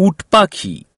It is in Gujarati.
উট পাখি